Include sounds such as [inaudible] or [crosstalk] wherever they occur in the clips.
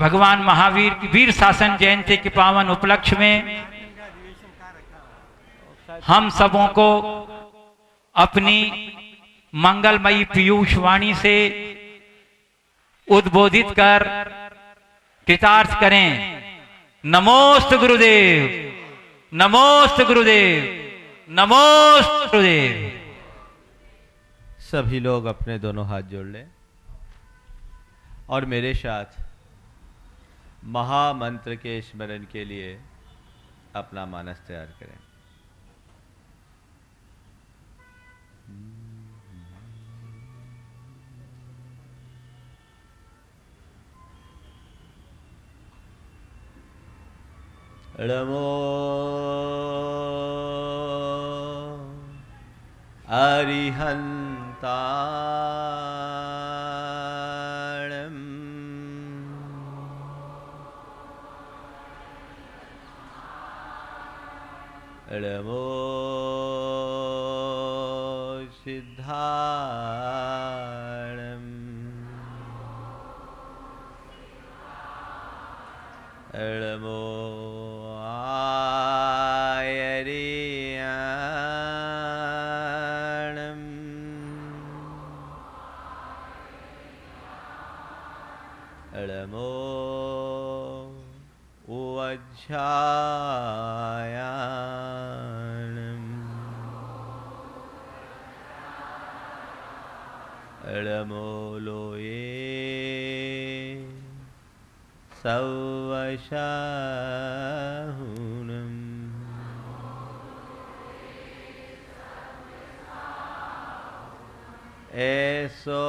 भगवान महावीर की वीर शासन जयंती के पावन उपलक्ष्य में हम सबों को अपनी मंगलमयी पीयूष वाणी से उद्बोधित कर कृतार्थ करें। नमोस्त गुरुदेव नमोस्त गुरुदेव नमोस्त गुरुदेव। सभी लोग अपने दोनों हाथ जोड़ लें। और मेरे साथ महामंत्र के स्मरण के लिए अपना मानस तैयार करें। रमो अरिहंता। णमो सिद्धाणम् णमो आयरियाणम्। णमो उवज्झायाणम् णमोलोये सवशाहुनम् ऐसो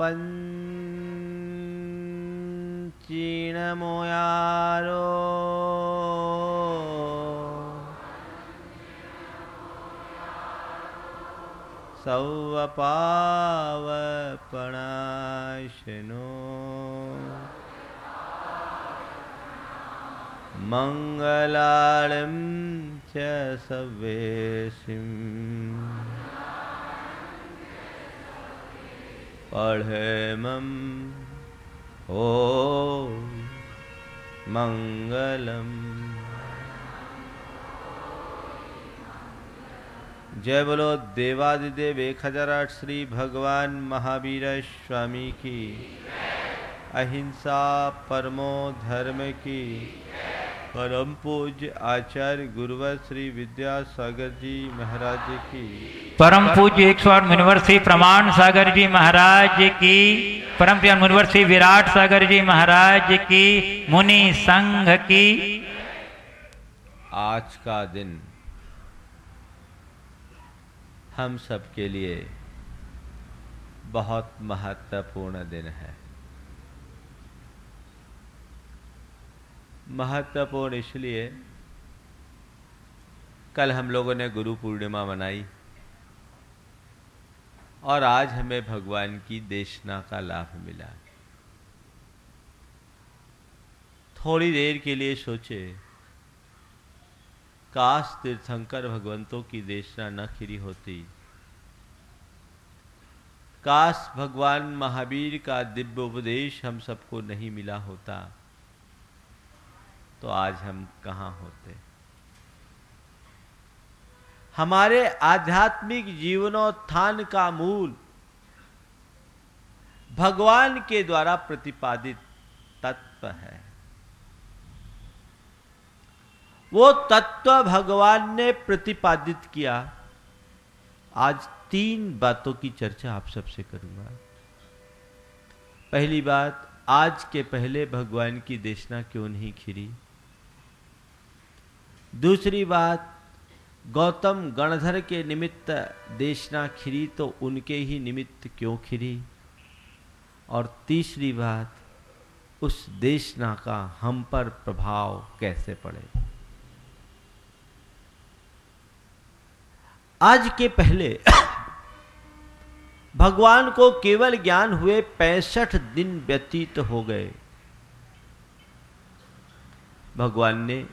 पञ्चीणमोयारो सौवपावपणाशनो। मङ्गलाळं च सव्येशिम् पढमम् ओ मङ्गलम् जय बोलो देवादिदेव एक हज़ार आठ श्री भगवान महावीर स्वामी की। अहिंसा परमो धर्म की। परम पूज्य आचार्य गुरुवर श्री विद्यासागर जी महाराज की। परम पूज्य एक सौ मुनिवर्षी प्रमाण सागर जी महाराज की। परम प्रिय मुनिवर्षी विराट सागर जी महाराज की। मुनि संघ की। आज का दिन हम सब के लिए बहुत महत्वपूर्ण दिन है। महत्वपूर्ण इसलिए, कल हम लोगों ने गुरु पूर्णिमा मनाई और आज हमें भगवान की देशना का लाभ मिला। थोड़ी देर के लिए सोचे काश तीर्थंकर भगवंतों की देशना न खिरी होती। काश भगवान महावीर का दिव्य उपदेश हम सबको नहीं मिला होता तो आज हम कहाँ होते? हमारे आध्यात्मिक जीवनोत्थान का मूल भगवान के द्वारा प्रतिपादित तत्व है। वो तत्व भगवान ने प्रतिपादित किया। आज तीन बातों की चर्चा आप सबसे करूँगा। पहली बात, आज के पहले भगवान की देशना क्यों नहीं खिरी? दूसरी बात, गौतम गणधर के निमित्त देशना खिरी तो उनके ही निमित्त क्यों खिरी? और तीसरी बात, उस देशना का हम पर प्रभाव कैसे पड़े? आज के पहले [coughs] भगवान को केवल ज्ञान हुए पैंसठ दिन व्यतीत हो गए। भगवान ने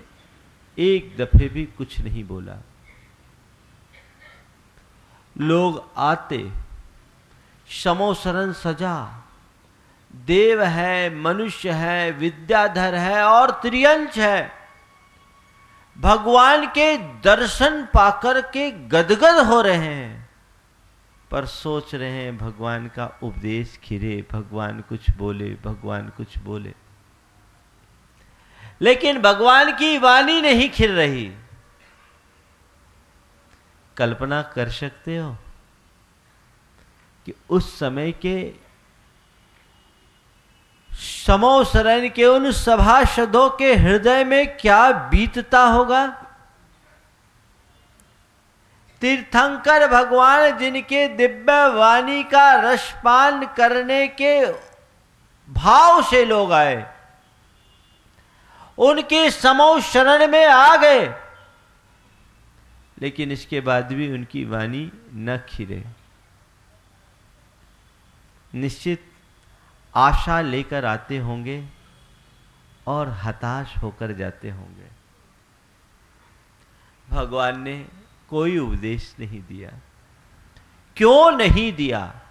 एक दफे भी कुछ नहीं बोला। लोग आते समोसरण सजा, देव है, मनुष्य है, विद्याधर है और त्रियंश है। भगवान के दर्शन पाकर के गदगद हो रहे हैं। पर सोच रहे हैं, भगवान का उपदेश खिरे, भगवान कुछ बोले, भगवान कुछ बोले। लेकिन भगवान की वाणी नहीं खिल रही। कल्पना कर सकते हो कि उस समय के समोसरण के उन सभासदों के हृदय में क्या बीतता होगा? तीर्थंकर भगवान, जिनके दिव्य वाणी का रसपान करने के भाव से लोग आए, उनके समो शरण में आ गए, लेकिन इसके बाद भी उनकी वाणी न खिरे। निश्चित आशा लेकर आते होंगे और हताश होकर जाते होंगे। भगवान ने कोई उपदेश नहीं दिया। क्यों नहीं दिया?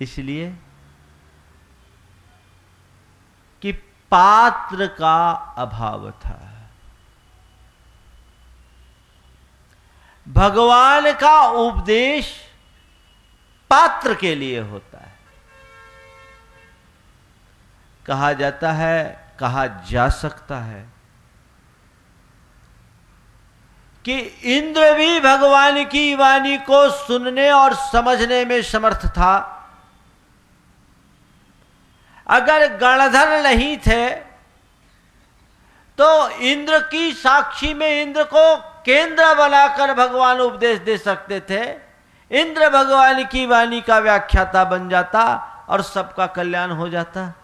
इसलिए कि पात्र का अभाव था। भगवान का उपदेश पात्र के लिए होता है। कहा जाता है, कहा जा सकता है कि इंद्र भी भगवान की वाणी को सुनने और समझने में समर्थ था। अगर गणधर नहीं थे तो इंद्र की साक्षी में इंद्र को केंद्र बनाकर भगवान उपदेश दे सकते थे। इंद्र भगवान की वाणी का व्याख्याता बन जाता और सबका कल्याण हो जाता।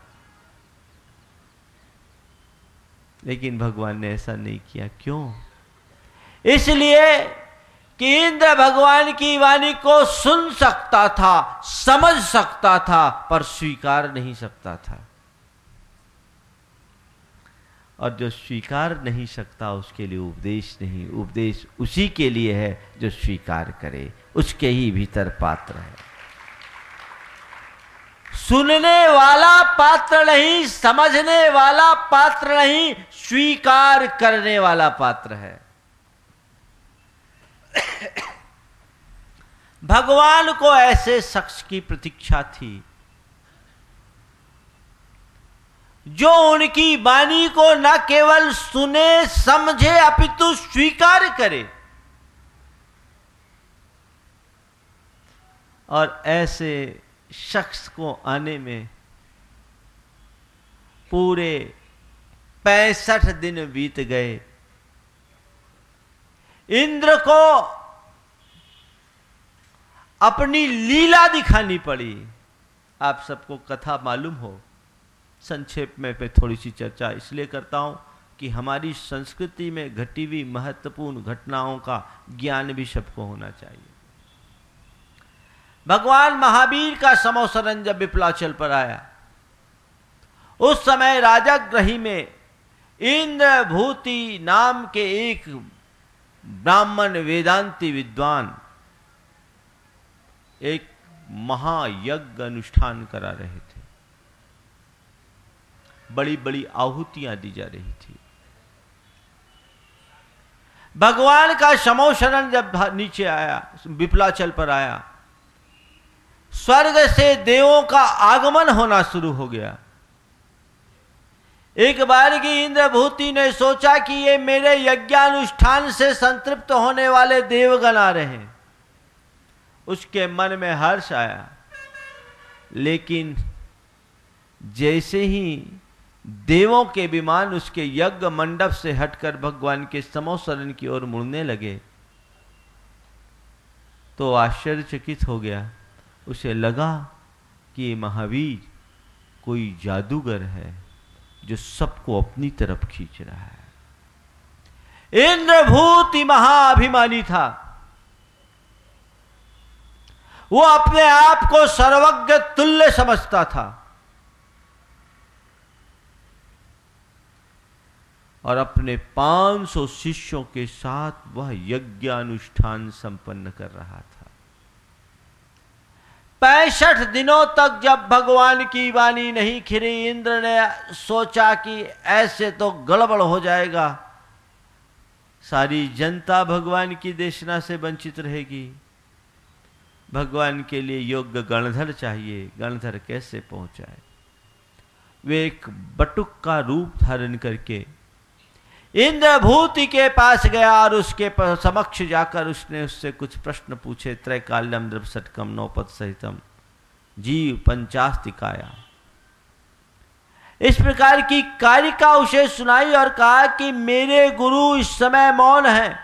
लेकिन भगवान ने ऐसा नहीं किया। क्यों? इसलिए कि इंद्र भगवान की वाणी को सुन सकता था, समझ सकता था, पर स्वीकार नहीं सकता था। और जो स्वीकार नहीं सकता, उसके लिए उपदेश नहीं। उपदेश उसी के लिए है जो स्वीकार करे। उसके ही भीतर पात्र है। सुनने वाला पात्र नहीं, समझने वाला पात्र नहीं, स्वीकार करने वाला पात्र है। [coughs] भगवान को ऐसे शख्स की प्रतीक्षा थी जो उनकी वाणी को न केवल सुने, समझे, अपितु स्वीकार करे। और ऐसे शख्स को आने में पूरे पैंसठ दिन बीत गए। इंद्र को अपनी लीला दिखानी पड़ी। आप सबको कथा मालूम हो संक्षेप में पे थोड़ी सी चर्चा इसलिए करता हूँ कि हमारी संस्कृति में घटी हुई महत्वपूर्ण घटनाओं का ज्ञान भी सबको होना चाहिए। भगवान महावीर का समोसरन जब विप्लाचल पर आया, उस समय राजाग्रही में इंद्रभूति नाम के एक ब्राह्मण वेदांती विद्वान एक महायज्ञ अनुष्ठान करा रहे थे। बड़ी बड़ी आहुतियाँ दी जा रही थी। भगवान का समोशरण जब नीचे आया, विपलाचल पर आया, स्वर्ग से देवों का आगमन होना शुरू हो गया। एक बार की इंद्रभूति ने सोचा कि ये मेरे यज्ञानुष्ठान से संतृप्त होने वाले देवगण आ रहे उसके मन में हर्ष आया, लेकिन जैसे ही देवों के विमान उसके यज्ञ मंडप से हटकर भगवान के समोसरण की ओर मुड़ने लगे। तो आश्चर्यचकित हो गया। उसे लगा कि महावीर कोई जादूगर है जो सबको अपनी तरफ़ खींच रहा है। इंद्रभूति महाअभिमानी था। वो अपने आप को सर्वज्ञ तुल्य समझता था। और अपने 500 शिष्यों के साथ वह यज्ञ अनुष्ठान संपन्न कर रहा था। पैंसठ दिनों तक जब भगवान की वाणी नहीं खिरी, इंद्र ने सोचा कि ऐसे तो गड़बड़ हो जाएगा, सारी जनता भगवान की देशना से वंचित रहेगी। भगवान के लिए योग्य गणधर चाहिए, गणधर कैसे पहुँचाए? वे एक बटुक का रूप धारण करके इंद्रभूति के पास गया और उसके समक्ष जाकर उसने उससे कुछ प्रश्न पूछे, त्रैकाल्यम द्रवसटकम नौपद सहितम, जीव पंचास्तिकाया इस प्रकार की कारिका उसे सुनाई और कहा कि मेरे गुरु इस समय मौन है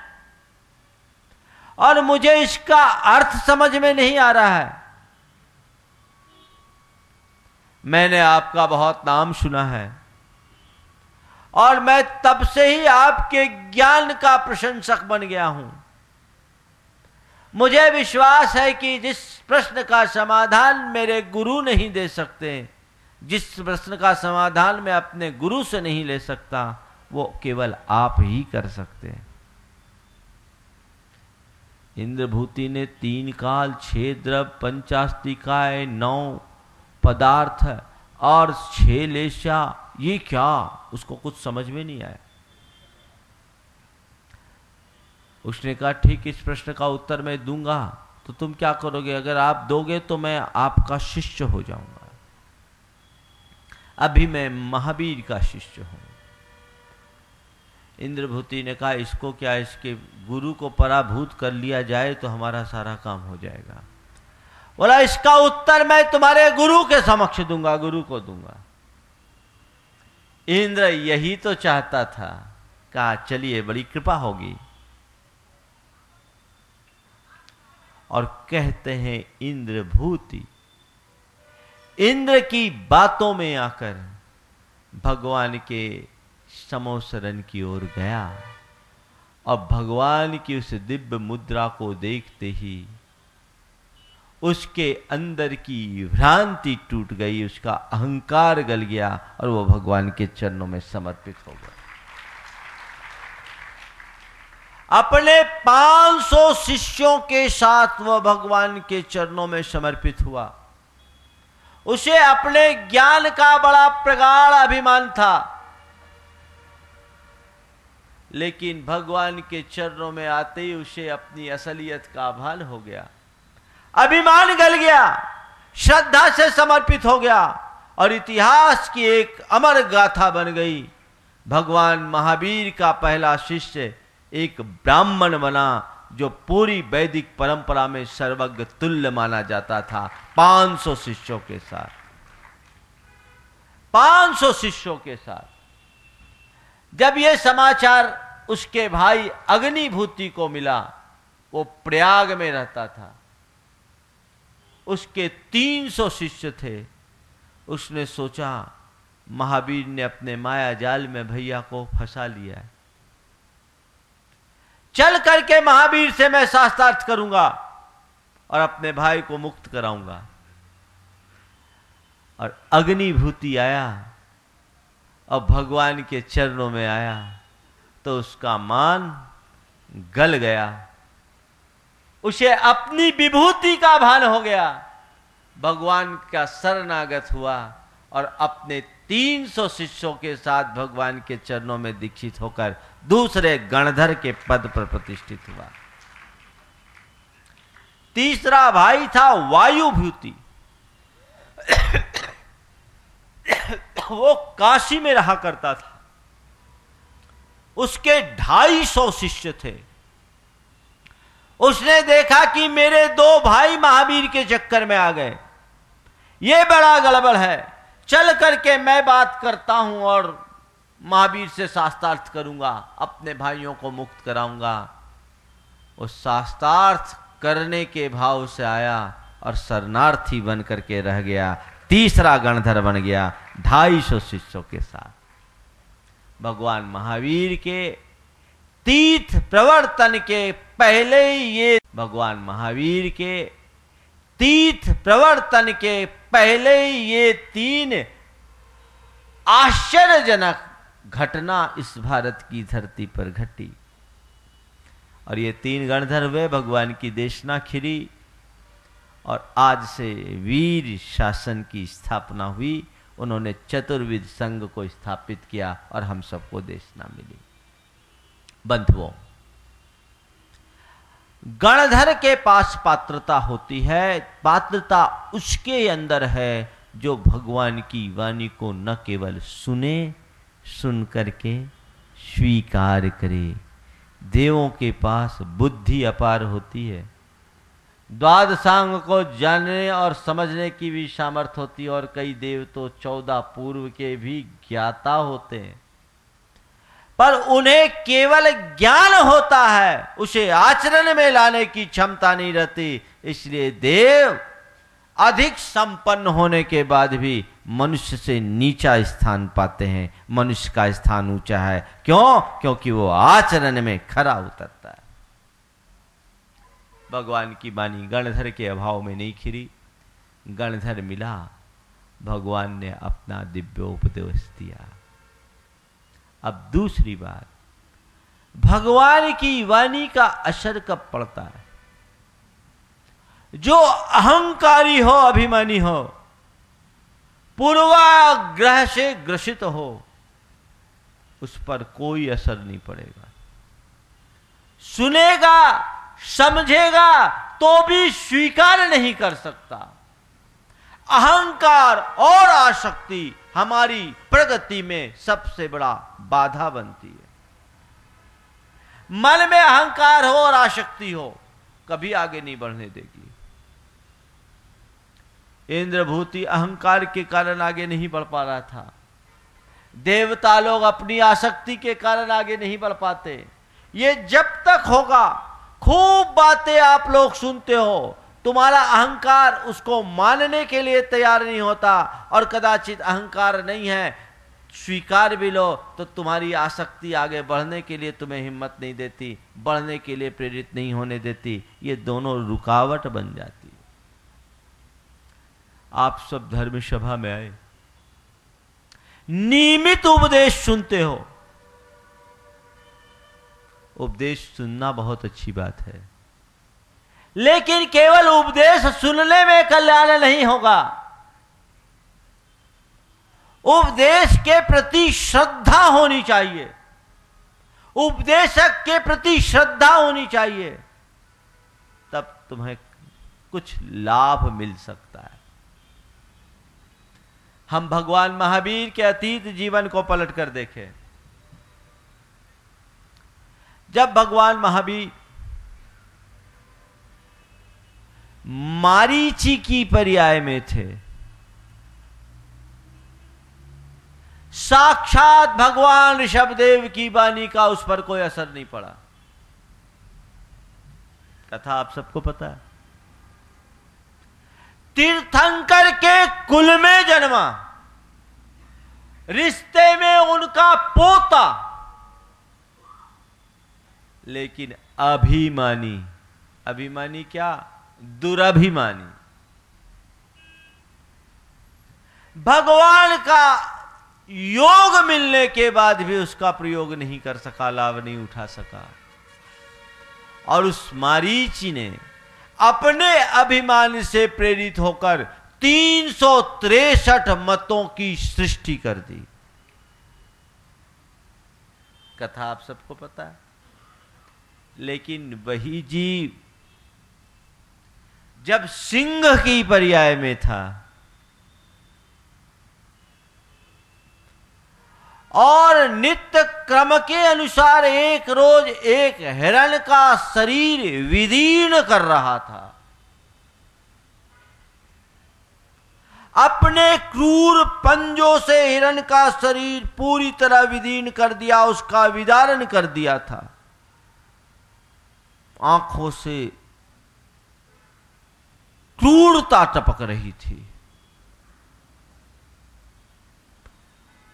और मुझे इसका अर्थ समझ में नहीं आ रहा है। मैंने आपका बहुत नाम सुना है। और मैं तब से ही आपके ज्ञान का प्रशंसक बन गया हूँ। मुझे विश्वास है कि जिस प्रश्न का समाधान मेरे गुरु नहीं दे सकते, जिस प्रश्न का समाधान मैं अपने गुरु से नहीं ले सकता, वो केवल आप ही कर सकते हैं। इंद्रभूति ने तीन काल छह द्रव पंचास्तिकाय नौ पदार्थ और छह लेशा ये क्या? उसको कुछ समझ में नहीं आया। उसने कहा, ठीक, इस प्रश्न का उत्तर मैं दूँगा तो तुम क्या करोगे? अगर आप दोगे तो मैं आपका शिष्य हो जाऊँगा। अभी मैं महावीर का शिष्य हूँ। इंद्रभूति ने कहा, इसको क्या इसके गुरु को पराभूत कर लिया जाए तो हमारा सारा काम हो जाएगा। बोला, इसका उत्तर मैं तुम्हारे गुरु के समक्ष दूँगा, गुरु को दूँगा। इंद्र यही तो चाहता था। कहा, चलिए, बड़ी कृपा होगी। और कहते हैं इंद्र भूति इंद्र की बातों में आकर भगवान के समोसरन की ओर गया। और भगवान की उस दिव्य मुद्रा को देखते ही उसके अंदर की भ्रांति टूट गई, उसका अहंकार गल गया और वो भगवान के चरणों में समर्पित हो गया। अपने 500 शिष्यों के साथ वह भगवान के चरणों में समर्पित हुआ। उसे अपने ज्ञान का बड़ा प्रगाढ़ अभिमान था। लेकिन भगवान के चरणों में आते ही उसे अपनी असलियत का भान हो गया। अभिमान गल गया, श्रद्धा से समर्पित हो गया और इतिहास की एक अमर गाथा बन गई। भगवान महावीर का पहला शिष्य एक ब्राह्मण बना, जो पूरी वैदिक परंपरा में सर्वज्ञ तुल्य माना जाता था 500 शिष्यों के साथ। 500 शिष्यों के साथ। जब यह समाचार उसके भाई अग्निभूति को मिला, वो प्रयाग में रहता था। उसके 300 शिष्य थे। उसने सोचा, महावीर ने अपने माया जाल में भैया को फंसा लिया है। चल करके महावीर से मैं शास्त्रार्थ करूँगा और अपने भाई को मुक्त कराऊँगा। और अग्निभूति आया और भगवान के चरणों में आया तो उसका मान गल गया। उसे अपनी विभूति का भान हो गया। भगवान का शरणागत हुआ और अपने 300 शिष्यों के साथ भगवान के चरणों में दीक्षित होकर दूसरे गणधर के पद पर प्रतिष्ठित हुआ। तीसरा भाई था वायुभूति। वो काशी में रहा करता था। उसके ढाई सौ शिष्य थे। उसने देखा कि मेरे दो भाई महावीर के चक्कर में आ गए। ये बड़ा गड़बड़ है। चल करके मैं बात करता हूँ और महावीर से शास्त्रार्थ करूँगा। अपने भाइयों को मुक्त कराऊँगा। उस शास्त्रार्थ करने के भाव से आया और शरणार्थी बन करके रह गया। तीसरा गणधर बन गया, ढाई सौ शिष्यों के साथ। भगवान महावीर के तीर्थ प्रवर्तन के पहले ही ये भगवान महावीर के, तीर्थ प्रवर्तन के पहले ही ये तीन आश्चर्यजनक घटना इस भारत की धरती पर घटी। और ये तीन गणधर हुए भगवान की देशना खिरी, और आज से वीर शासन की स्थापना हुई। उन्होंने चतुर्विद संघ को स्थापित किया और हम सबको देशना मिली। बंधुओं, गणधर के पास पात्रता होती है, पात्रता उसके अंदर है जो भगवान की वाणी को न केवल सुने, सुन करके स्वीकार करे। देवों के पास बुद्धि अपार होती है। द्वादशांग को जानने और समझने की भी सामर्थ्य होती है और कई देव तो चौदह पूर्व के भी ज्ञाता होते हैं। पर उन्हें केवल ज्ञान होता है, उसे आचरण में लाने की क्षमता नहीं रहती। इसलिए देव अधिक संपन्न होने के बाद भी मनुष्य से नीचा स्थान पाते हैं। मनुष्य का स्थान ऊँचा है। क्यों? क्योंकि वो आचरण में खरा उतरता है। भगवान की बानी गणधर के अभाव में नहीं खिरी। गणधर मिला, भगवान ने अपना दिव्य उपदेश दिया। अब दूसरी बात, भगवान की वाणी का असर कब पड़ता है? जो अहंकारी हो, अभिमानी हो, पूर्वाग्रह से ग्रसित हो, उस पर कोई असर नहीं पड़ेगा। सुनेगा, समझेगा तो भी स्वीकार नहीं कर सकता। अहंकार और आसक्ति हमारी प्रगति में सबसे बड़ा बाधा बनती है। मन में अहंकार हो और आशक्ति हो, कभी आगे नहीं बढ़ने देगी। इंद्रभूति अहंकार के कारण आगे नहीं बढ़ पा रहा था। देवता लोग अपनी आसक्ति के कारण आगे नहीं बढ़ पाते। ये जब तक होगा, खूब बातें आप लोग सुनते हो तुम्हारा अहंकार उसको मानने के लिए तैयार नहीं होता और कदाचित अहंकार नहीं है, स्वीकार भी लो तो तुम्हारी आसक्ति आगे बढ़ने के लिए तुम्हें हिम्मत नहीं देती, बढ़ने के लिए प्रेरित नहीं होने देती। ये दोनों रुकावट बन जाती। आप सब धर्म सभा में आए। नियमित उपदेश सुनते हो। उपदेश सुनना बहुत अच्छी बात है। लेकिन केवल उपदेश सुनने में कल्याण नहीं होगा। उपदेश के प्रति श्रद्धा होनी चाहिए। उपदेशक के प्रति श्रद्धा होनी चाहिए। तब तुम्हें कुछ लाभ मिल सकता है। हम भगवान महावीर के अतीत जीवन को पलट कर देखें। जब भगवान महावीर मारीची की पर्याय में थे। साक्षात भगवान ऋषभदेव की बानी का उस पर कोई असर नहीं पड़ा। कथा आप सबको पता है। तीर्थंकर के कुल में जन्मा। रिश्ते में उनका पोता। लेकिन अभिमानी। अभिमानी क्या? दुराभिमानी। भगवान का योग मिलने के बाद भी उसका प्रयोग नहीं कर सका, लाभ नहीं उठा सका। और उस मारीची ने अपने अभिमान से प्रेरित होकर तीन मतों की सृष्टि कर दी। कथा आप सबको पता है। लेकिन वही जीव जब सिंह की पर्याय में था। और नित्य क्रम के अनुसार एक रोज एक हिरण का शरीर विदीर्ण कर रहा था। अपने क्रूर पंजों से हिरण का शरीर पूरी तरह विदीर्ण कर दिया, उसका विदारण कर दिया था। आँखों से क्रूरता टपक रही थी।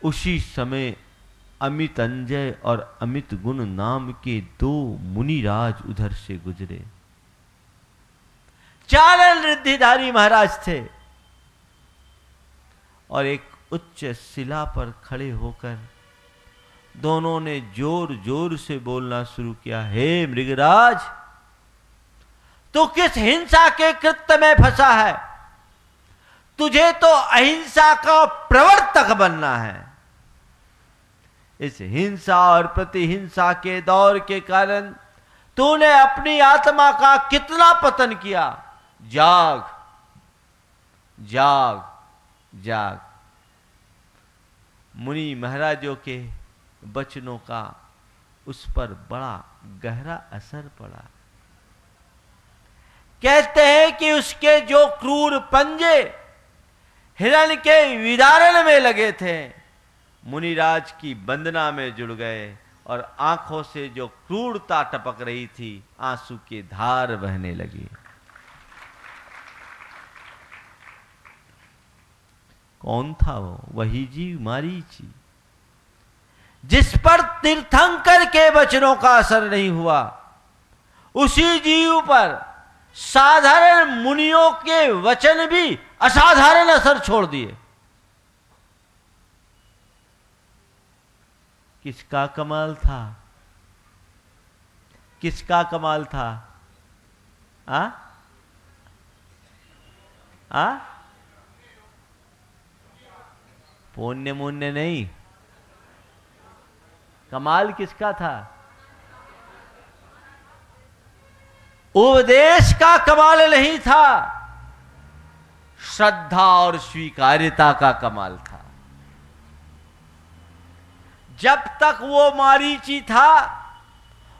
उसी समय अमित अंजय और अमित गुण नाम के दो मुनिराज उधर से गुजरे। चारण रिद्धिधारी महाराज थे और एक उच्च शिला पर खड़े होकर दोनों ने ज़ोर ज़ोर से बोलना शुरू किया, हे मृगराज तू किस हिंसा के कृत्य में फंसा है? तुझे तो अहिंसा का प्रवर्तक बनना है। इस हिंसा और प्रतिहिंसा के दौर के कारण तूने अपनी आत्मा का कितना पतन किया? जाग जाग जाग। मुनि महाराजों के बचनों का उस पर बड़ा गहरा असर पड़ा। कहते हैं कि उसके जो क्रूर पंजे हिरण के विदारण में लगे थे, मुनिराज की वंदना में जुड़ गए और आँखों से जो क्रूरता टपक रही थी, आँसू की धार बहने लगी। कौन था वो? वही जी जिस पर तीर्थंकर के वचनों का असर नहीं हुआ, उसी जीव पर साधारण मुनियों के वचन भी असाधारण असर छोड़ दिए। किसका कमाल था? किसका कमाल था? आ? आ? पुण्य मुण्य नहीं। कमाल किसका था? उपदेश का कमाल नहीं था। श्रद्धा और स्वीकार्यता का कमाल था। जब तक वो मारीची था,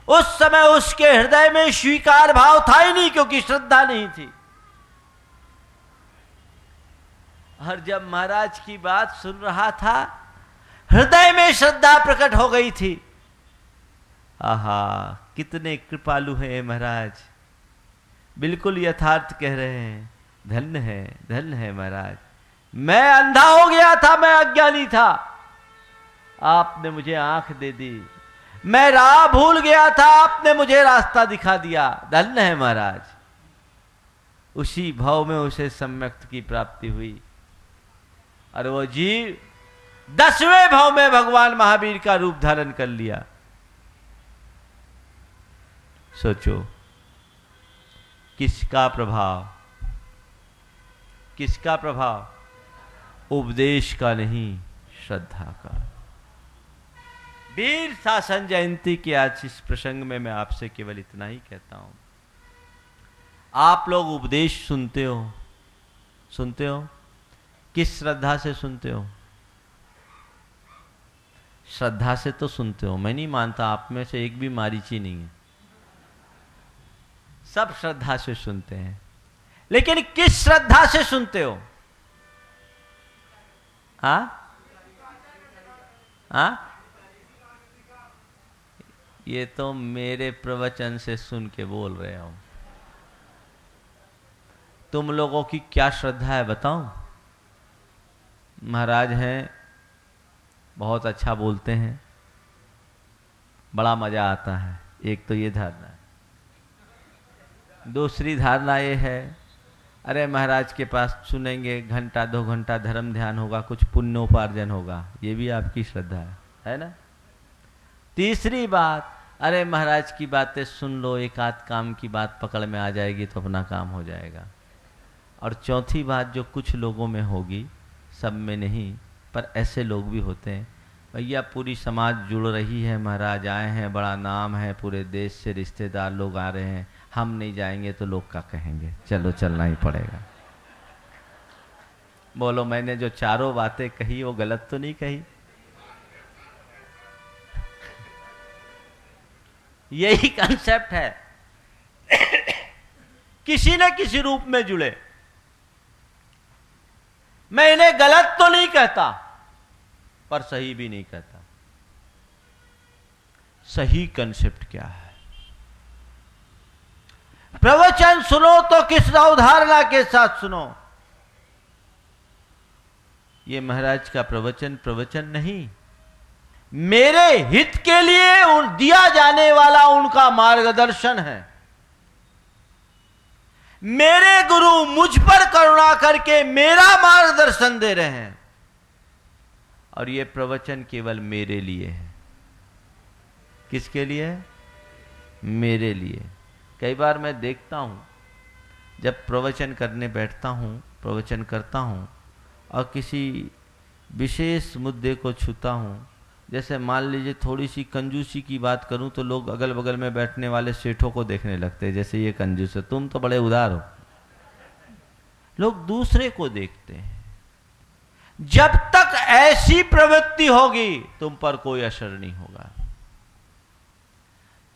उस समय उसके हृदय में स्वीकार भाव था ही नहीं, क्योंकि श्रद्धा नहीं थी। और जब महाराज की बात सुन रहा था, हृदय में श्रद्धा प्रकट हो गई थी। आहा, कितने कृपालु हैं महाराज। बिल्कुल यथार्थ कह रहे हैं, धन्य है धन्य है महाराज। मैं अंधा हो गया था, मैं अज्ञानी था। आपने मुझे आँख दे दी। मैं राह भूल गया था, आपने मुझे रास्ता दिखा दिया। धन्य है महाराज। उसी भाव में उसे सम्यक्त की प्राप्ति हुई। और वो जीव दसवें भाव में भगवान महावीर का रूप धारण कर लिया। सोचो किसका प्रभाव? किसका प्रभाव? उपदेश का नहीं, श्रद्धा का। वीर शासन जयंती के आज इस प्रसंग में मैं आपसे केवल इतना ही कहता हूँ। आप लोग उपदेश सुनते हो? सुनते हो? किस श्रद्धा से सुनते हो? श्रद्धा से तो सुनते हो। मैं नहीं मानता, आप में से एक भी मारीची नहीं है। सब श्रद्धा से सुनते हैं। लेकिन किस श्रद्धा से सुनते हो? हा? हा? ये तो मेरे प्रवचन से सुन के बोल रहे हो। तुम लोगों की क्या श्रद्धा है बताओ महाराज हैं, बहुत अच्छा बोलते हैं, बड़ा मज़ा आता है। एक तो ये धारणा है। दूसरी धारणा ये है, अरे महाराज के पास सुनेंगे, घंटा, दो घंटा धर्म ध्यान होगा, कुछ पुण्योपार्जन होगा, ये भी आपकी श्रद्धा है है ना? तीसरी बात, अरे महाराज की बातें सुन लो, एक आध काम की बात पकड़ में आ जाएगी तो अपना काम हो जाएगा। और चौथी बात जो कुछ लोगों में होगी, सब में नहीं, पर ऐसे लोग भी होते हैं, भैया पूरी समाज जुड़ रही है, महाराज आए हैं, बड़ा नाम है, पूरे देश से रिश्तेदार लोग आ रहे हैं हम नहीं जाएँगे तो लोग क्या कहेंगे? चलो, चलना ही पड़ेगा। बोलो, मैंने जो चारों बातें कही, वो गलत तो नहीं कही? यही कंसेप्ट है। किसी न किसी रूप में जुड़े। मैं इन्हें गलत तो नहीं कहता, पर सही भी नहीं कहता। सही कंसेप्ट क्या है? प्रवचन सुनो तो किस अवधारणा के साथ सुनो। ये महाराज का प्रवचन प्रवचन नहीं। मेरे हित के लिए उन दिया जाने वाला उनका मार्गदर्शन है। मेरे गुरु मुझ पर करुणा करके मेरा मार्गदर्शन दे रहे हैं। और यह प्रवचन केवल मेरे लिए है। किसके लिए? मेरे लिए। कई बार मैं देखता हूँ, जब प्रवचन करने बैठता हूँ, प्रवचन करता हूँ और किसी विशेष मुद्दे को छूता हूँ, जैसे मान लीजिए थोड़ी सी कंजूसी की बात करूँ तो लोग अगल बगल में बैठने वाले सेठों को देखने लगते हैं, जैसे ये कंजूस है, तुम तो बड़े उदार हो। लोग दूसरे को देखते हैं। जब तक ऐसी प्रवृत्ति होगी, तुम पर कोई असर नहीं होगा।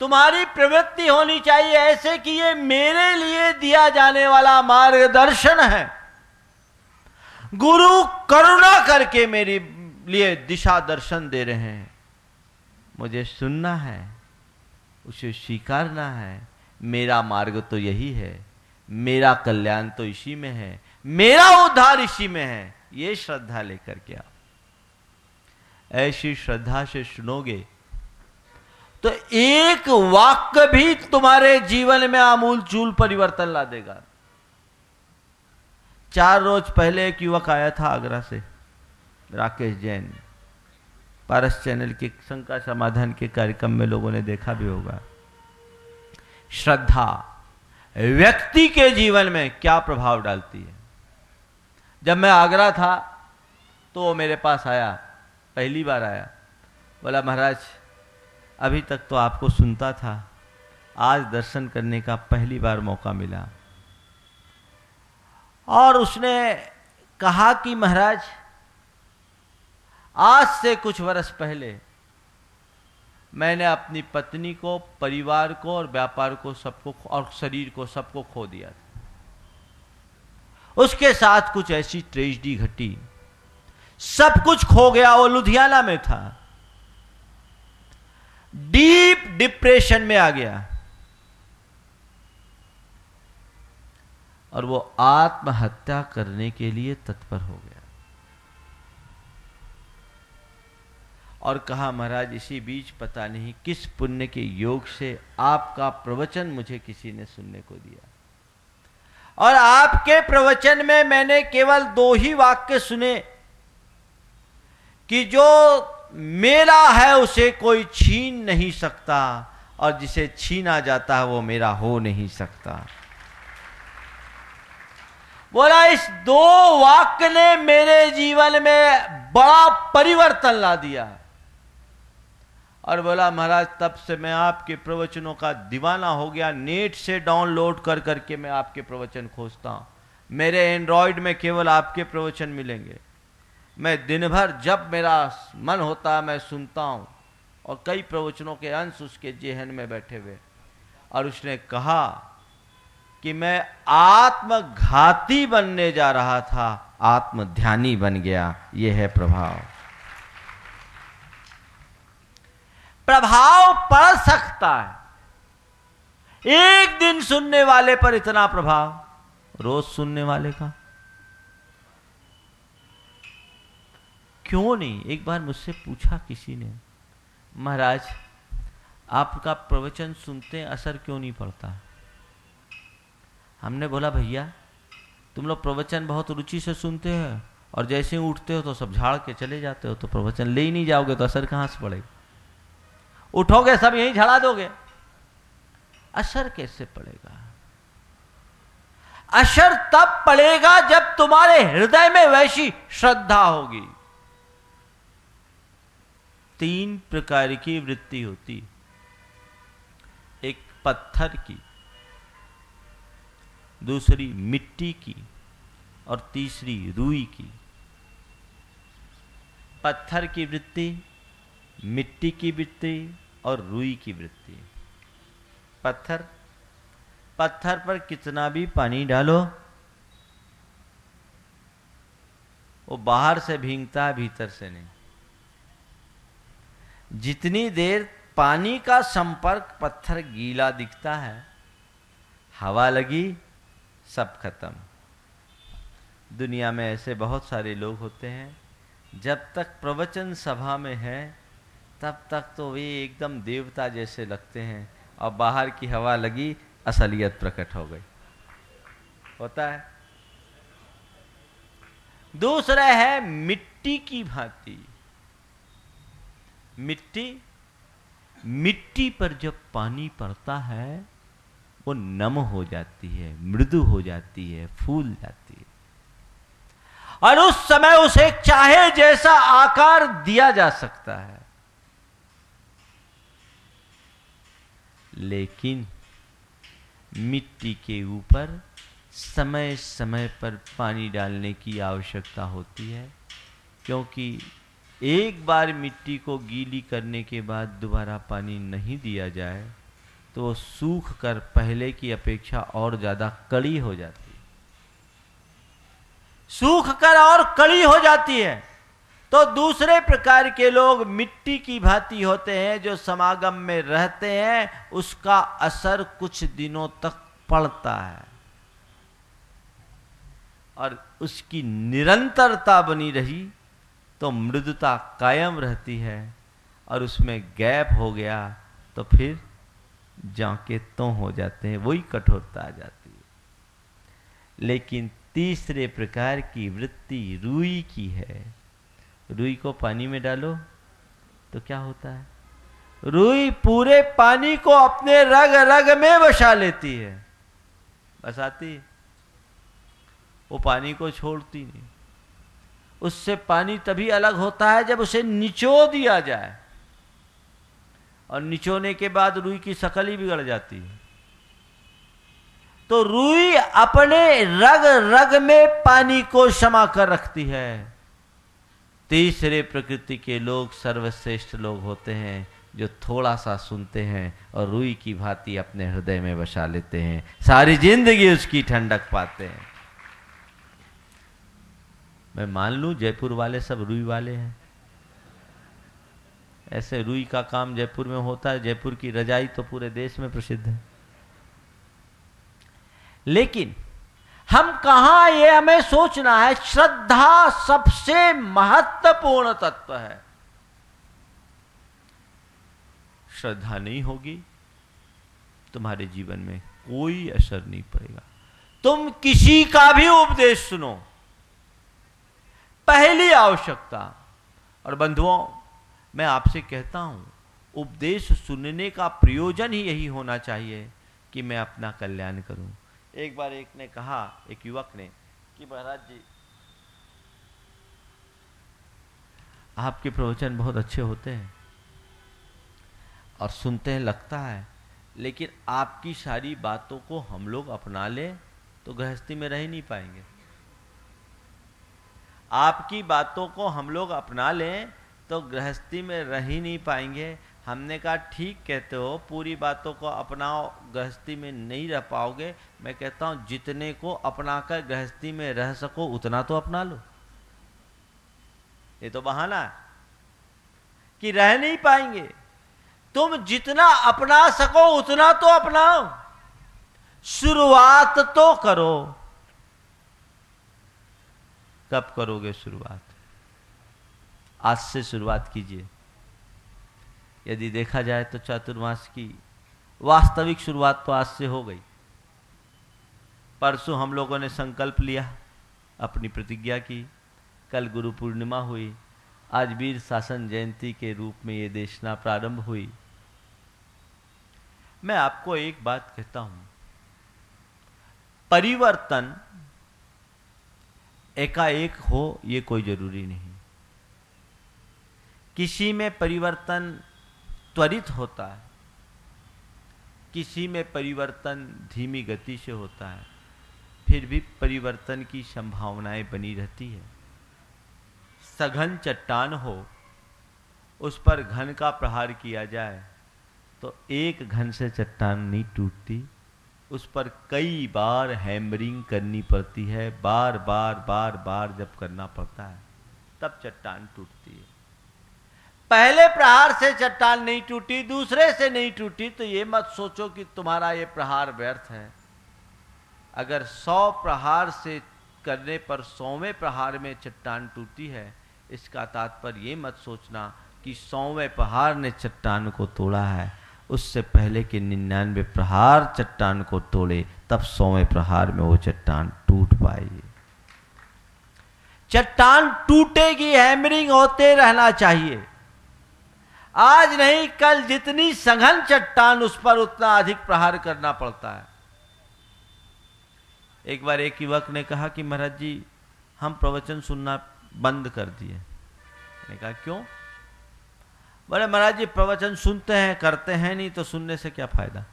तुम्हारी प्रवृत्ति होनी चाहिए ऐसे कि ये मेरे लिए दिया जाने वाला मार्गदर्शन है। गुरु करुणा करके मेरी लिए दिशा दर्शन दे रहे हैं। मुझे सुनना है, उसे स्वीकारना है। मेरा मार्ग तो यही है, मेरा कल्याण तो इसी में है, मेरा उद्धार इसी में है। ये श्रद्धा लेकर के आप ऐसी श्रद्धा से सुनोगे तो एक वाक्य भी तुम्हारे जीवन में आमूल चूल परिवर्तन ला देगा। चार रोज पहले एक युवक आया था आगरा से, राकेश जैन। पारस चैनल के शंका समाधान के कार्यक्रम में लोगों ने देखा भी होगा। श्रद्धा व्यक्ति के जीवन में क्या प्रभाव डालती है। जब मैं आगरा था तो वो मेरे पास आया, पहली बार आया। बोला, महाराज अभी तक तो आपको सुनता था। आज दर्शन करने का पहली बार मौका मिला। और उसने कहा कि, महाराज, आज से कुछ वर्ष पहले मैंने अपनी पत्नी को, परिवार को और व्यापार को सबको और शरीर को सबको खो दिया था। उसके साथ कुछ ऐसी ट्रेजिडी घटी। सब कुछ खो गया, वो लुधियाना में था। डीप डिप्रेशन में आ गया। और वो आत्महत्या करने के लिए तत्पर हो गया। और कहा, महाराज, इसी बीच पता नहीं किस पुण्य के योग से आपका प्रवचन मुझे किसी ने सुनने को दिया। और आपके प्रवचन में मैंने केवल दो ही वाक्य सुने कि जो मेरा है उसे कोई छीन नहीं सकता, और जिसे छीना जाता है वो मेरा हो नहीं सकता। बोला, इस दो वाक्य ने मेरे जीवन में बड़ा परिवर्तन ला दिया। और बोला, महाराज, तब से मैं आपके प्रवचनों का दीवाना हो गया। नेट से डाउनलोड कर करके मैं आपके प्रवचन खोजता हूँ। मेरे एंड्रॉयड में केवल आपके प्रवचन मिलेंगे। मैं दिन भर जब मेरा मन होता मैं सुनता हूँ। और कई प्रवचनों के अंश उसके जेहन में बैठे हुए। और उसने कहा कि मैं आत्मघाती बनने जा रहा था, आत्मध्यानी बन गया। यह है प्रभाव। प्रभाव पड़ सकता है। एक दिन सुनने वाले पर इतना प्रभाव, रोज सुनने वाले का। क्यों नहीं? एक बार मुझसे पूछा किसी ने, महाराज, आपका प्रवचन सुनते असर क्यों नहीं पड़ता? हमने बोला, भैया, तुम लोग प्रवचन बहुत रुचि से सुनते हो और जैसे ही उठते हो तो सब झाड़ के चले जाते हो तो प्रवचन ले ही नहीं जाओगे तो असर कहाँ से पड़ेगा? उठोगे, सब यहीं झड़ा दोगे। असर कैसे पड़ेगा? असर तब पड़ेगा जब तुम्हारे हृदय में वैसी श्रद्धा होगी। तीन प्रकार की वृत्ति होती एक पत्थर की, दूसरी मिट्टी की और तीसरी रुई की। पत्थर की वृत्ति, मिट्टी की वृत्ति और रुई की वृत्ति। पत्थर पत्थर पर कितना भी पानी डालो, वो बाहर से भींगता, भीतर से नहीं। जितनी देर पानी का संपर्क पत्थर गीला दिखता है, हवा लगी, सब खत्म। दुनिया में ऐसे बहुत सारे लोग होते हैं, जब तक प्रवचन सभा में है, तब तक तो वे एकदम देवता जैसे लगते हैं, और बाहर की हवा लगी, असलियत प्रकट हो गई। होता है। दूसरा है मिट्टी की भांति। मिट्टी मिट्टी पर जब पानी पड़ता है, वो नम हो जाती है, मृदु हो जाती है, फूल जाती है। और उस समय उसे चाहे जैसा आकार दिया जा सकता है। लेकिन मिट्टी के ऊपर समय समय पर पानी डालने की आवश्यकता होती है, क्योंकि एक बार मिट्टी को गीली करने के बाद दोबारा पानी नहीं दिया जाए तो वो सूख कर पहले की अपेक्षा और ज़्यादा कड़ी हो जाती है। सूख कर और कड़ी हो जाती है। तो दूसरे प्रकार के लोग मिट्टी की भांति होते हैं, जो समागम में रहते हैं, उसका असर कुछ दिनों तक पड़ता है। और उसकी निरंतरता बनी रही तो मृदुता कायम रहती है और उसमें गैप हो गया तो फिर जाके तो हो जाते हैं, वही कठोरता आ जाती है। लेकिन तीसरे प्रकार की वृत्ति रुई की है। रुई को पानी में डालो तो क्या होता है? रुई पूरे पानी को अपने रग रग में बसा लेती है। बसाती? है वो पानी को छोड़ती नहीं। उससे पानी तभी अलग होता है जब उसे निचो दिया जाए। और निचोने के बाद रुई की शकल ही बिगड़ जाती है। तो रुई अपने रग रग में पानी को क्षमा कर रखती है। तीसरे प्रकृति के लोग सर्वश्रेष्ठ लोग होते हैं, जो थोड़ा सा सुनते हैं और रुई की भांति अपने हृदय में बसा लेते हैं। सारी ज़िंदगी उसकी ठंडक पाते हैं। मैं मान लू जयपुर वाले सब रुई वाले हैं। ऐसे रुई का काम जयपुर में होता है, जयपुर की रजाई तो पूरे देश में प्रसिद्ध है। लेकिन हम कहा ये हमें सोचना है, श्रद्धा सबसे महत्वपूर्ण तत्व है। श्रद्धा नहीं होगी, तुम्हारे जीवन में कोई असर नहीं पड़ेगा। तुम किसी का भी उपदेश सुनो। पहली आवश्यकता। और बंधुओं, मैं आपसे कहता हूँ, उपदेश सुनने का प्रयोजन ही यही होना चाहिए कि मैं अपना कल्याण करूँ। एक बार एक ने कहा, एक युवक ने, कि महाराज जी, आपके प्रवचन बहुत अच्छे होते हैं और सुनते हैं, लगता है, लेकिन आपकी सारी बातों को हम लोग अपना लें तो गृहस्थी में रह नहीं पाएँगे। आपकी बातों को हम लोग अपना लें तो गृहस्थी में रह ही नहीं पाएँगे। हमने कहा, ठीक कहते हो, पूरी बातों को अपनाओ, गृहस्थी में नहीं रह पाओगे। मैं कहता हूँ, जितने को अपनाकर गृहस्थी में रह सको, उतना तो अपना लो। ये तो बहाना है कि रह नहीं पाएँगे। तुम जितना अपना सको, उतना तो अपनाओ। शुरुआत तो करो। कब करोगे शुरुआत? आज से शुरुआत कीजिए। यदि देखा जाए तो चातुर्मास की वास्तविक शुरुआत तो आज से हो गई। परसों हम लोगों ने संकल्प लिया, अपनी प्रतिज्ञा की। कल गुरु पूर्णिमा हुई, आज वीर शासन जयंती के रूप में ये देशना प्रारंभ हुई। मैं आपको एक बात कहता हूँ। परिवर्तन एकाएक हो, ये कोई ज़रूरी नहीं। किसी में परिवर्तन त्वरित होता है, किसी में परिवर्तन धीमी गति से होता है, फिर भी परिवर्तन की संभावनाएँ बनी रहती है। सघन चट्टान हो, उस पर घन का प्रहार किया जाए तो एक घन से चट्टान नहीं टूटती। उस पर कई बार हैमरिंग करनी पड़ती है। बार बार बार बार जब करना पड़ता है, तब चट्टान टूटती है। पहले प्रहार से चट्टान नहीं टूटी, दूसरे से नहीं टूटी तो ये मत सोचो कि तुम्हारा ये प्रहार व्यर्थ है। अगर सौ प्रहार से करने पर सौवें प्रहार में चट्टान टूटी है, इसका तात्पर्य ये मत सोचना कि सौवें प्रहार ने चट्टान को तोड़ा है। उससे पहले के निन्यानवे प्रहार चट्टान को तोड़े, तब सौवें प्रहार में वो चट्टान टूट पाएगी। चट्टान टूटेगी, हैमरिंग होते रहना चाहिए। आज नहीं, कल जितनी सघन चट्टान, उस पर उतना अधिक प्रहार करना पड़ता है। एक बार एक युवक ने कहा कि महाराज जी, हम प्रवचन सुनना बंद कर दिए। कहा, क्यों? बोले, महाराज जी, प्रवचन सुनते हैं, करते हैं नहीं तो सुनने से क्या फ़ायदा?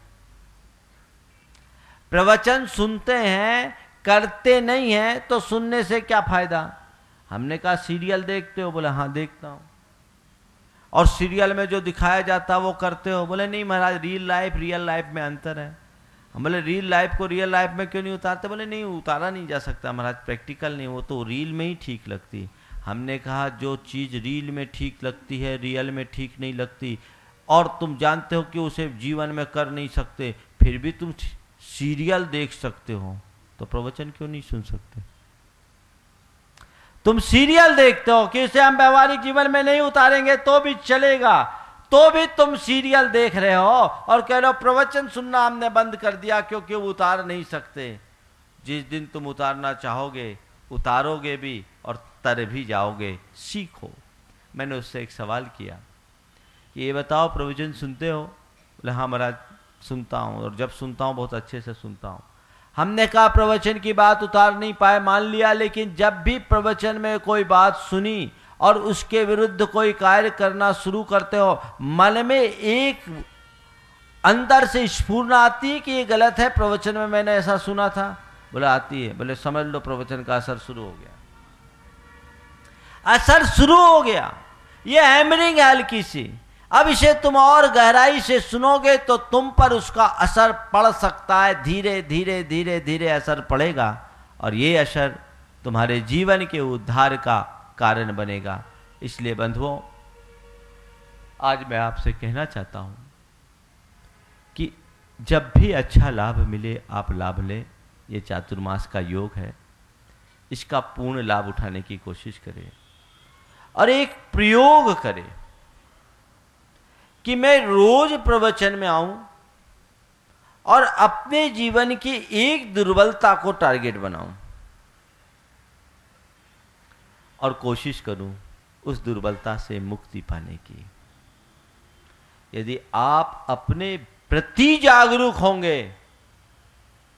प्रवचन सुनते हैं, करते नहीं है तो सुनने से क्या फ़ायदा? हमने कहा, सीरियल देखते हो? बोले हाँ देखता हूँ। और सीरियल में जो दिखाया जाता है वो करते हो? बोले, नहीं महाराज रियल लाइफ रियल लाइफ में अंतर है। हम बोले रियल लाइफ को रियल लाइफ में क्यों नहीं उतारते? बोले, नहीं, उतारा नहीं जा सकता महाराज प्रैक्टिकल नहीं, वो तो रील में ही ठीक लगती हमने कहा, जो चीज़ रील में ठीक लगती है, रियल में ठीक नहीं लगती, और तुम जानते हो कि उसे जीवन में कर नहीं सकते, फिर भी तुम सीरियल देख सकते हो। तो प्रवचन क्यों नहीं सुन सकते? तुम सीरियल देखते हो कि इसे हम व्यवहारिक जीवन में नहीं उतारेंगे तो भी चलेगा। तो भी तुम सीरियल देख रहे हो और कह रहे हो, प्रवचन सुनना हमने बंद कर दिया क्योंकि उतार नहीं सकते। जिस दिन तुम उतारना चाहोगे, उतारोगे भी तर भी जाओगे, सीखो। मैंने उससे एक सवाल किया कि ये बताओ, प्रवचन सुनते हो? बोले हाँ महाराज, सुनता हूँ और जब सुनता हूँ, बहुत अच्छे से सुनता हूँ। हमने कहा, प्रवचन की बात उतार नहीं पाए, मान लिया, लेकिन जब भी प्रवचन में कोई बात सुनी और उसके विरुद्ध कोई कार्य करना शुरू करते हो, मन में एक अंदर से स्फूर्ण आती है कि ये गलत है, प्रवचन में मैंने ऐसा सुना था? बोले, आती है। बोले, समझ लो, प्रवचन का असर शुरू हो गया। असर शुरू हो गया। ये हैमरिंग है हल्की सी। अब इसे तुम और गहराई से सुनोगे तो तुम पर उसका असर पड़ सकता है। धीरे धीरे धीरे धीरे असर पड़ेगा और ये असर तुम्हारे जीवन के उद्धार का कारण बनेगा। इसलिए बंधुओं, आज मैं आपसे कहना चाहता हूँ कि जब भी अच्छा लाभ मिले, आप लाभ लें। ये चातुर्मास का योग है। इसका पूर्ण लाभ उठाने की कोशिश करें। और एक प्रयोग करें कि मैं रोज प्रवचन में आऊँ और अपने जीवन की एक दुर्बलता को टारगेट बनाऊँ और कोशिश करूँ उस दुर्बलता से मुक्ति पाने की। यदि आप अपने प्रति जागरूक होंगे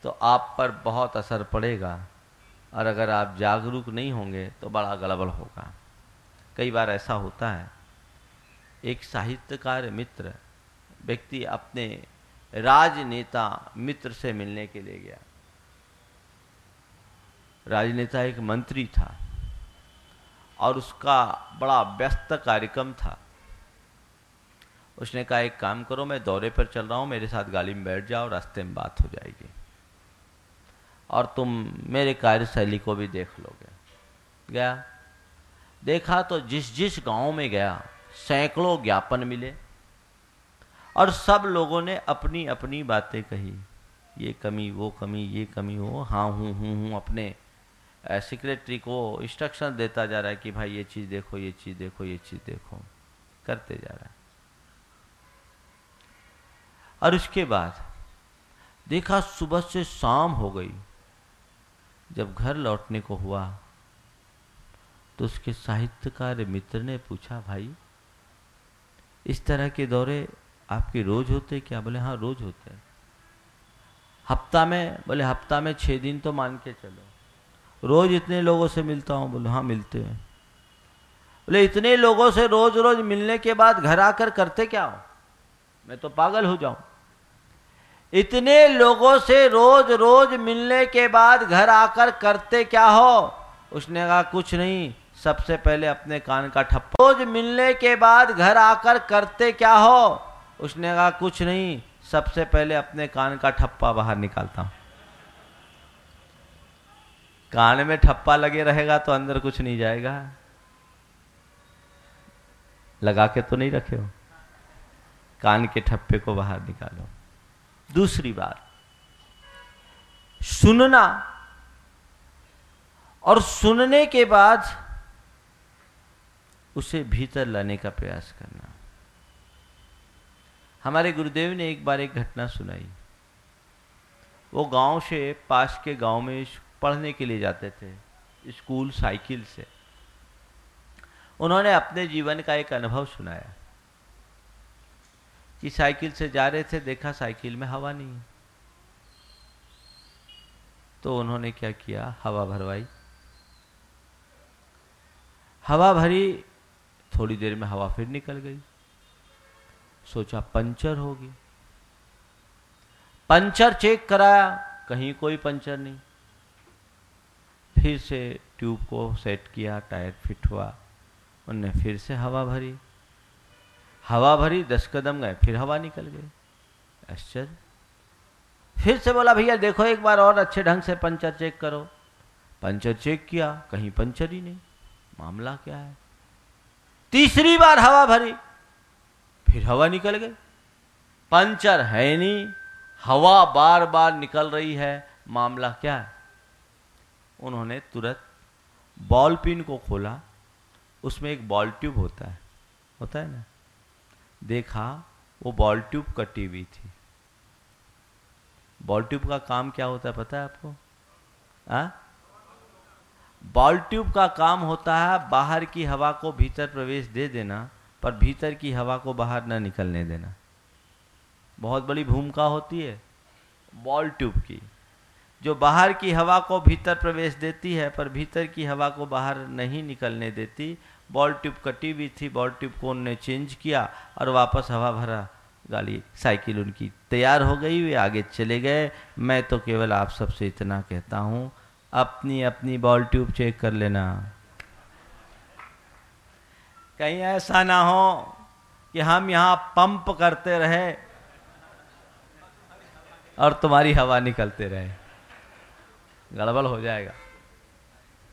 तो आप पर बहुत असर पड़ेगा। और अगर आप जागरूक नहीं होंगे तो बड़ा गड़बड़ होगा। कई बार ऐसा होता है। एक साहित्यकार मित्र, व्यक्ति अपने राजनेता मित्र से मिलने के लिए गया। राजनेता एक मंत्री था और उसका बड़ा व्यस्त कार्यक्रम था। उसने कहा, एक काम करो, मैं दौरे पर चल रहा हूँ, मेरे साथ गाड़ी में बैठ जाओ, रास्ते में बात हो जाएगी। और तुम मेरे कार्यशैली को भी देख लोगे। गया। देखा तो जिस जिस गाँव में गया, सैकड़ों ज्ञापन मिले। और सब लोगों ने अपनी अपनी बातें कही। ये कमी, वो कमी, ये कमी, वो हाँ हूँ हूँ हूँ, अपने सेक्रेटरी को इंस्ट्रक्शन देता जा रहा है कि भाई ये चीज़ देखो, ये चीज़ देखो, ये चीज़ देखो। करते जा रहा है। और उसके बाद, देखा सुबह से शाम हो गई। जब घर लौटने को हुआ तो उसके साहित्यकार मित्र ने पूछा, भाई, इस तरह के दौरे आपके रोज होते क्या? बोले हाँ रोज होते हैं। हफ़्ता में, बोले, हफ़्ता में छः दिन तो मान के चलो। रोज इतने लोगों से मिलता हूँ। बोले हाँ मिलते हैं। बोले, इतने लोगों से रोज रोज मिलने के बाद घर आकर करते क्या हो? मैं तो पागल हो जाऊँ। इतने लोगों से रोज रोज मिलने के बाद घर आकर करते क्या हो? उसने कहा, कुछ नहीं। सबसे पहले अपने कान का ठप्पा। रोज मिलने के बाद घर आकर करते क्या हो? उसने कहा, कुछ नहीं, सबसे पहले अपने कान का ठप्पा बाहर निकालता हूँ। कान में ठप्पा लगे रहेगा तो अंदर कुछ नहीं जाएगा। लगा के तो नहीं रखे हो। कान के ठप्पे को बाहर निकालो। दूसरी बात, सुनना। और सुनने के बाद उसे भीतर लाने का प्रयास करना। हमारे गुरुदेव ने एक बार एक घटना सुनाई। वो गाँव से पास के गाँव में पढ़ने के लिए जाते थे, स्कूल साइकिल से। उन्होंने अपने जीवन का एक अनुभव सुनाया कि साइकिल से जा रहे थे, देखा साइकिल में हवा नहीं। तो उन्होंने क्या किया? हवा भरवाई। हवा भरी थोड़ी देर में हवा फिर निकल गई। सोचा पंचर होगी पंचर चेक कराया, कहीं कोई पंचर नहीं। फिर से ट्यूब को सेट किया, टायर फिट हुआ, उनने फिर से हवा भरी। हवा भरी, दस कदम गए, फिर हवा निकल गई। आश्चर्य। फिर से बोला, भैया, देखो एक बार और अच्छे ढंग से पंचर चेक करो। पंचर चेक किया, कहीं पंचर ही नहीं। मामला क्या है? तीसरी बार हवा भरी, फिर हवा निकल गई। पंचर है नहीं, हवा बार बार निकल रही है, मामला क्या है? उन्होंने तुरंत बॉल पिन को खोला, उसमें एक बॉल ट्यूब होता है होता है ना? देखा, वो बॉल ट्यूब कटी हुई थी। बॉल ट्यूब का काम क्या होता है पता है आपको? आ? बॉल ट्यूब का काम होता है बाहर की हवा को भीतर प्रवेश दे देना, पर भीतर की हवा को बाहर न निकलने देना। बहुत बड़ी भूमिका होती है बॉल ट्यूब की। जो बाहर की हवा को भीतर प्रवेश देती है, पर भीतर की हवा को बाहर नहीं निकलने देती, बॉल ट्यूब कटी हुई थी, बॉल ट्यूब को उनने चेंज किया और वापस हवा भरा गाड़ी साइकिल उनकी तैयार हो गई, वे आगे चले गए। मैं तो केवल आप सबसे इतना कहता हूँ अपनी अपनी बॉल ट्यूब चेक कर लेना। कहीं ऐसा ना हो कि हम यहाँ पंप करते रहे और तुम्हारी हवा निकलते रहे। गड़बड़ हो जाएगा।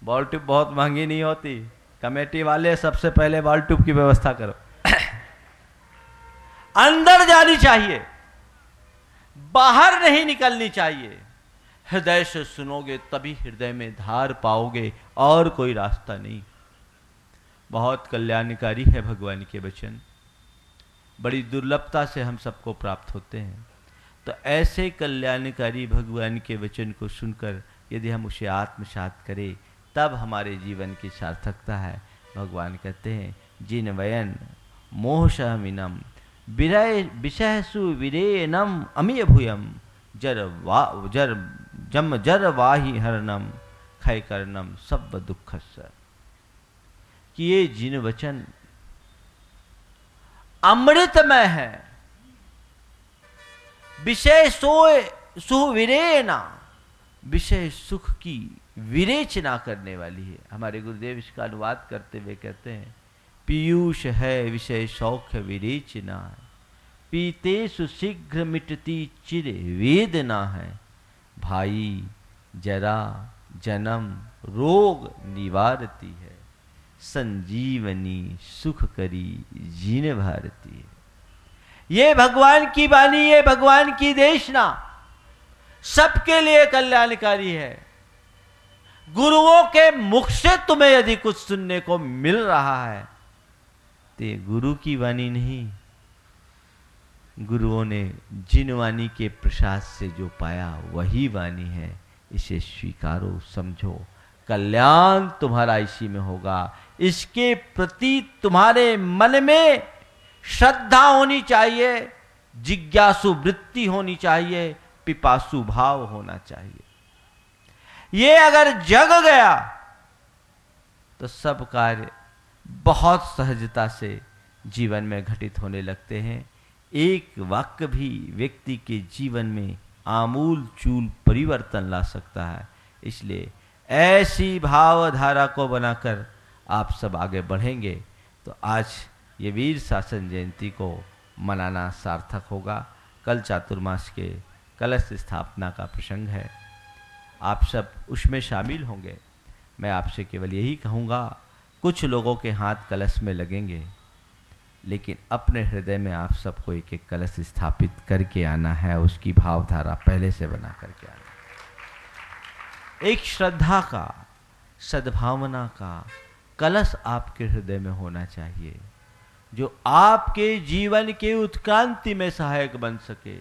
बॉल ट्यूब बहुत महँगी नहीं होती। कमेटी वाले सबसे पहले बॉल ट्यूब की व्यवस्था करो। अंदर जानी चाहिए। बाहर नहीं निकलनी चाहिए। हृदय से सुनोगे, तभी हृदय में धार पाओगे, और कोई रास्ता नहीं। बहुत कल्याणकारी है भगवान के वचन। बड़ी दुर्लभता से हम सबको प्राप्त होते हैं। तो ऐसे कल्याणकारी भगवान के वचन को सुनकर यदि हम उसे आत्मसात करें, तब हमारे जीवन की सार्थकता है। भगवान कहते हैं, जिन वयन मोहशमिनम, विरय विषय सुविरेनम अमीय भूयम जर वा जर जम जर वाही हरनम खय करनम, सब दुख कि ये जिन वचन अमृतमय है। विषय सोए सुविरेना विषय सुख की विरेचना करने वाली है। हमारे गुरुदेव इसका अनुवाद करते हुए कहते हैं, पीयूष है विषय सौख्य विरेचना है पीते सुशीघ्र मिटती चिर वेदना है। भाई, जरा जन्म रोग निवारती है, संजीवनी सुख करी जीन भारती है। ये भगवान की वाणी, ये भगवान की देशना सबके लिए कल्याणकारी है। गुरुओं के मुख से तुम्हें यदि कुछ सुनने को मिल रहा है तो गुरु की वाणी नहीं गुरुओं ने जिन वाणी के प्रसाद से जो पाया, वही वाणी है। इसे स्वीकारो, समझो। कल्याण तुम्हारा इसी में होगा। इसके प्रति तुम्हारे मन में श्रद्धा होनी चाहिए, जिज्ञासु वृत्ति होनी चाहिए, पिपासु भाव होना चाहिए। ये अगर जग गया तो सब कार्य बहुत सहजता से जीवन में घटित होने लगते हैं। एक वाक्य भी व्यक्ति के जीवन में आमूल चूल परिवर्तन ला सकता है। इसलिए ऐसी भावधारा को बनाकर आप सब आगे बढ़ेंगे तो आज ये वीर शासन जयंती को मनाना सार्थक होगा। कल चातुर्मास के कलश स्थापना का प्रसंग है। आप सब उसमें शामिल होंगे। मैं आपसे केवल यही कहूँगा, कुछ लोगों के हाथ कलश में लगेंगे। लेकिन अपने हृदय में आप सबको एक एक कलश स्थापित करके आना है, उसकी भावधारा पहले से बना करके आना एक श्रद्धा का, सद्भावना का कलश आपके हृदय में होना चाहिए, जो आपके जीवन के उत्क्रांति में सहायक बन सके,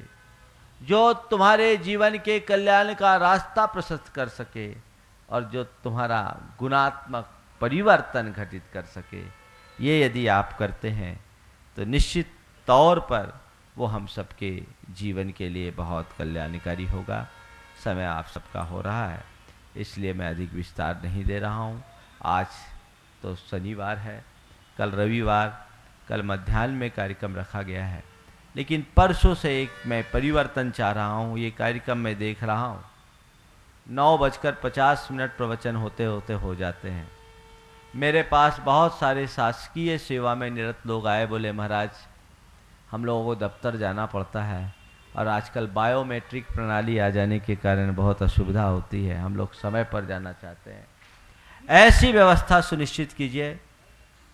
जो तुम्हारे जीवन के कल्याण का रास्ता प्रशस्त कर सके, और जो तुम्हारा गुणात्मक परिवर्तन घटित कर सके। ये यदि आप करते हैं तो निश्चित तौर पर वो हम सबके जीवन के लिए बहुत कल्याणकारी होगा। समय आप सबका हो रहा है, इसलिए मैं अधिक विस्तार नहीं दे रहा हूँ। आज तो शनिवार है, कल रविवार, कल मध्यान्ह में कार्यक्रम रखा गया है। लेकिन परसों से एक मैं परिवर्तन चाह रहा हूँ, ये कार्यक्रम मैं देख रहा हूँ। नौ बजकर पचास मिनट प्रवचन होते होते हो जाते हैं। मेरे पास बहुत सारे शासकीय सेवा में निरत लोग आए, बोले, महाराज, हम लोगों को दफ्तर जाना पड़ता है और आजकल बायोमेट्रिक प्रणाली आ जाने के कारण बहुत असुविधा होती है। हम लोग समय पर जाना चाहते हैं। ऐसी व्यवस्था सुनिश्चित कीजिए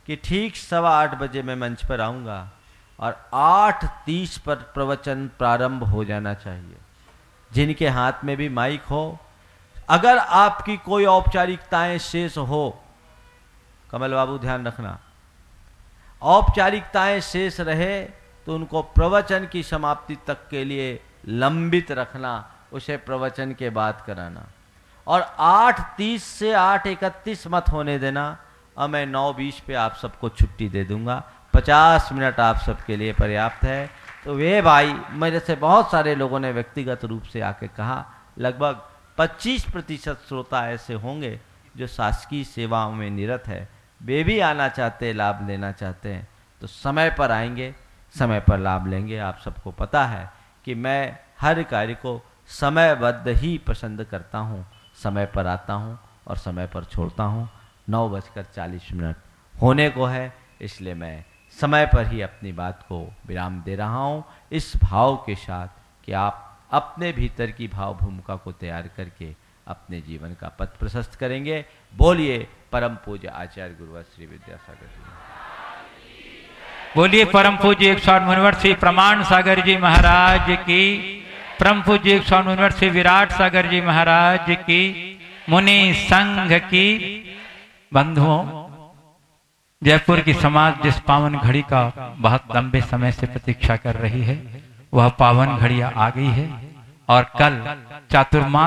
कि ठीक सवा आठ बजे मैं मंच पर आऊँगा और आठ तीस पर प्रवचन प्रारंभ हो जाना चाहिए। जिनके हाथ में भी माइक हो, अगर आपकी कोई औपचारिकताएँ शेष हो कमल बाबू, ध्यान रखना। औपचारिकताएँ शेष रहे तो उनको प्रवचन की समाप्ति तक के लिए लंबित रखना, उसे प्रवचन के बाद कराना। और आठ, तीस से आठ, इकतीस मत होने देना। और मैं नौ, बीस पे आप सबको छुट्टी दे दूँगा। पचास मिनट आप सबके लिए पर्याप्त है। तो वे भाई, मेरे से बहुत सारे लोगों ने व्यक्तिगत रूप से आके कहा, लगभग 25 प्रतिशत श्रोता ऐसे होंगे जो शासकीय सेवाओं में निरत है। वे भी आना चाहते हैं, लाभ लेना चाहते हैं तो समय पर आएँगे, समय पर लाभ लेंगे। आप सबको पता है कि मैं हर कार्य को समयबद्ध ही पसंद करता हूँ। समय पर आता हूँ और समय पर छोड़ता हूँ। नौ बजकर चालीस मिनट होने को है, इसलिए मैं समय पर ही अपनी बात को विराम दे रहा हूँ। इस भाव के साथ कि आप अपने भीतर की भाव भूमिका को तैयार करके अपने जीवन का पथ प्रशस्त करेंगे। बोलिए परम पूज्य आचार्य गुरुवर श्री विद्यासागर जी। बोलिए परम पूज्य एक सौ श्री प्रमाण सागर जी महाराज की। परम पूज्य एक सौ श्री विराट सागर जी महाराज की। मुनि संघ की। बंधुओं, जयपुर की समाज जिस पावन घड़ी का बहुत लंबे समय से प्रतीक्षा कर रही है, वह पावन घड़िया आ गई है और कल चातुर्मास